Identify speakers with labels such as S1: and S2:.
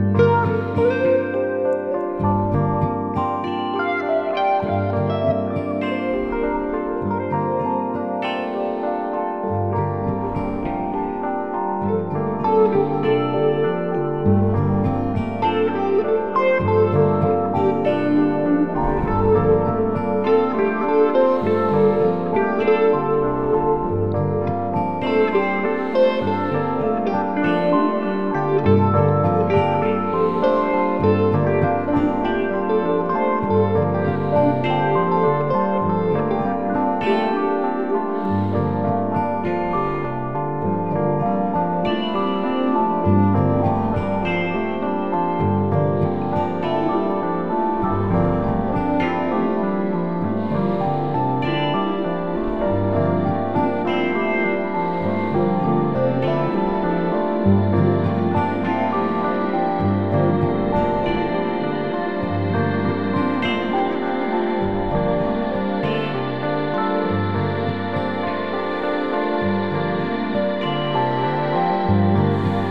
S1: Thank you. you